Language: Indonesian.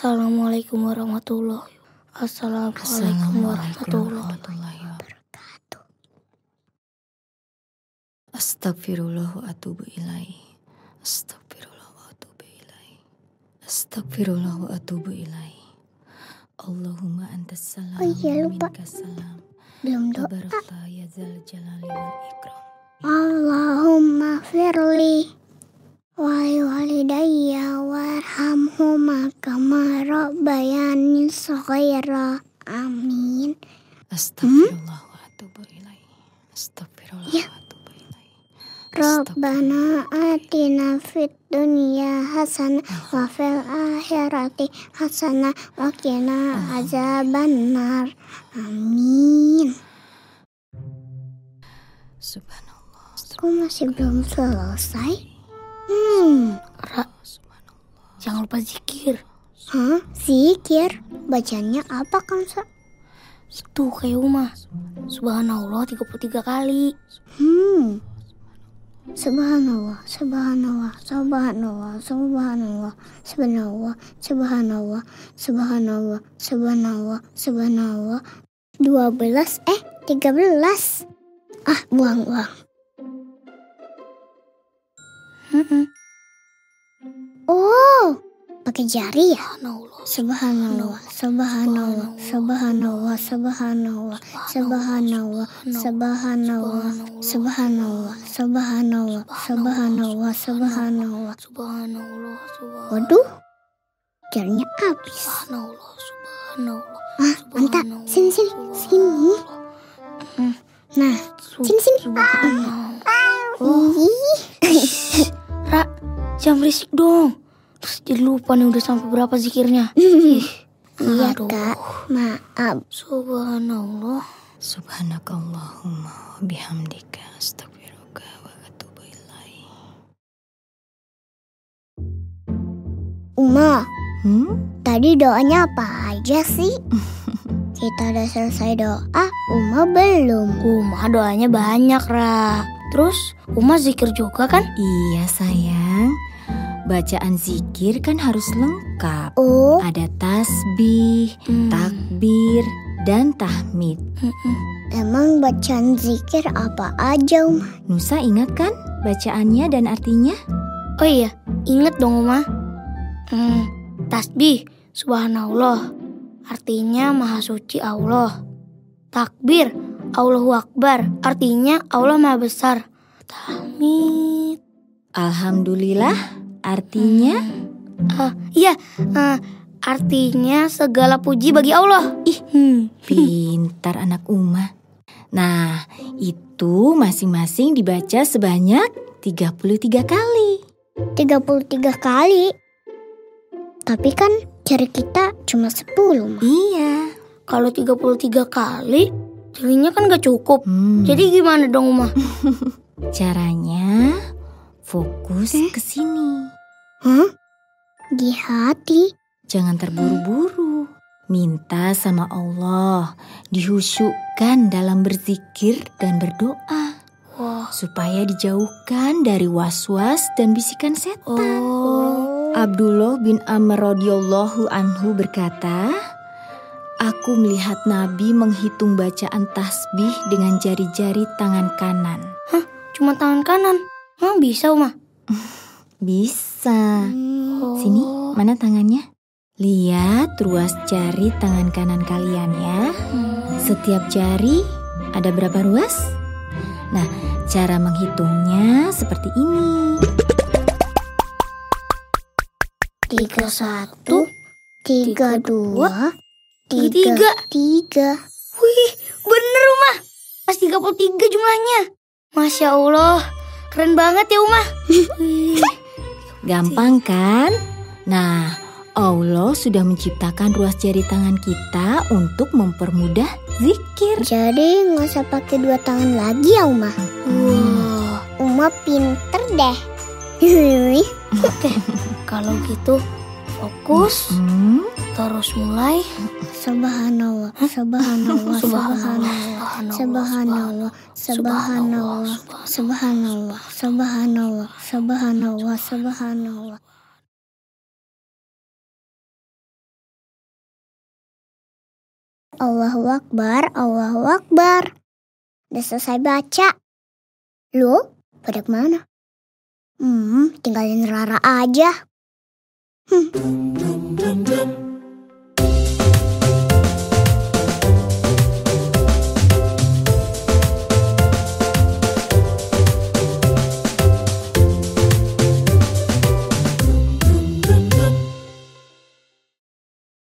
Assalamualaikum warahmatullahi Assalamualaikum warahmatullahi wabarakatuh. Astagfirullah wa atubu ilaih. Astagfirullah wa atubu ilaih. Astagfirullah wa atubu ilaih. Allahumma antas salam Oh iya, lupa. salam. Belum doa. Ya zal jalali wal ikram. Allahumma firli wali walidayya warhamhuma kama rabbayani shaghira. Amin. Astagfirullah wa atubu ilaih. Astagfirullah Ya. wa atubu ilaih. Rabbana atina fid dunya hasanah wa fil akhirati hasanah wa qina azabannar. Amin. Subhanallah. Kok masih belum selesai? Hmm, Ra, jangan lupa zikir. Hah? Zikir? Bacanya apa kan, Sa? Itu kayak Uma. Subhanallah 33 kali. Hmm. Subhanallah, subhanallah, subhanallah, subhanallah, subhanallah, subhanallah, subhanallah, subhanallah, subhanallah. 12 eh 13. Ah, buang-buang. Oh, pakai jari ya? Subhanallah. Subhanallah, subhanallah, subhanallah, subhanallah, subhanallah, subhanallah, subhanallah, subhanallah, subhanallah, subhanallah. Subhanallah. Waduh, jarinya habis. Subhanallah. Subhanallah. Ah, mantap. Sini, sini, sini. Hmm. Nah, sini, sini. Subhanallah. Ih, Ra, jangan berisik dong. Terus jadi lupa nih udah sampai berapa zikirnya. Ih, Iya, aduh. Kak. Maaf. Subhanallah. Subhanakallahumma wa bihamdika astaghfiruka wa atubu ilaih. Uma, Hmm? tadi doanya apa aja sih? Kita udah selesai doa, Uma belum. Uma doanya banyak, Ra. Terus Uma zikir juga kan? Iya sayang. Bacaan zikir kan harus lengkap. Oh, Ada tasbih, Hmm. takbir, dan tahmid. Mm-mm. emang bacaan zikir apa aja, Uma? Nusa ingat kan bacaannya dan artinya? Oh iya, inget dong Uma. Hmm, tasbih, subhanallah. Artinya maha suci Allah. Takbir, Allahu Akbar. Artinya Allah maha besar. Tahmid. Alhamdulillah artinya Ah, iya, eh, artinya segala puji bagi Allah. Ih, hmm. pintar anak Uma. Nah, itu masing-masing dibaca sebanyak 33 kali. 33 kali. Tapi kan jari kita cuma 10, Ma. Iya. Kalau 33 kali, jadinya kan gak cukup. Hmm. Jadi gimana dong, Uma? Caranya fokus ke sini. Hah? Di hati. Jangan terburu-buru. Minta sama Allah dihusukkan dalam berzikir dan berdoa Wah, supaya dijauhkan dari was-was dan bisikan setan. oh. Abdullah bin Amr radhiyallahu anhu berkata, Aku melihat Nabi menghitung bacaan tasbih dengan jari-jari tangan kanan. Cuma tangan kanan. Emang bisa, Uma? Bisa. Oh. Sini, mana tangannya? Lihat ruas jari tangan kanan kalian ya. Hmm. Setiap jari ada berapa ruas? Nah, cara menghitungnya seperti ini. Tiga satu, tiga dua, tiga. tiga tiga. Wih, bener, Uma. Pas 33 jumlahnya. Masya Allah, keren banget ya, Uma. Gampang kan? Nah, Allah sudah menciptakan ruas jari tangan kita untuk mempermudah zikir. Jadi nggak usah pakai dua tangan lagi ya Uma. Wah, Uma pinter deh. oke. Kalau gitu fokus Hmm, terus mulai. Subhanallah, subhanallah, subhanallah, Subhanallah. subhanallah, subhanallah, subhanallah, subhanallah, subhanallah, subhanallah. Allahu Akbar, Allahu Akbar. Udah selesai baca. Lu, pada ke mana? Hmm, tinggalin Rara aja. Hmm.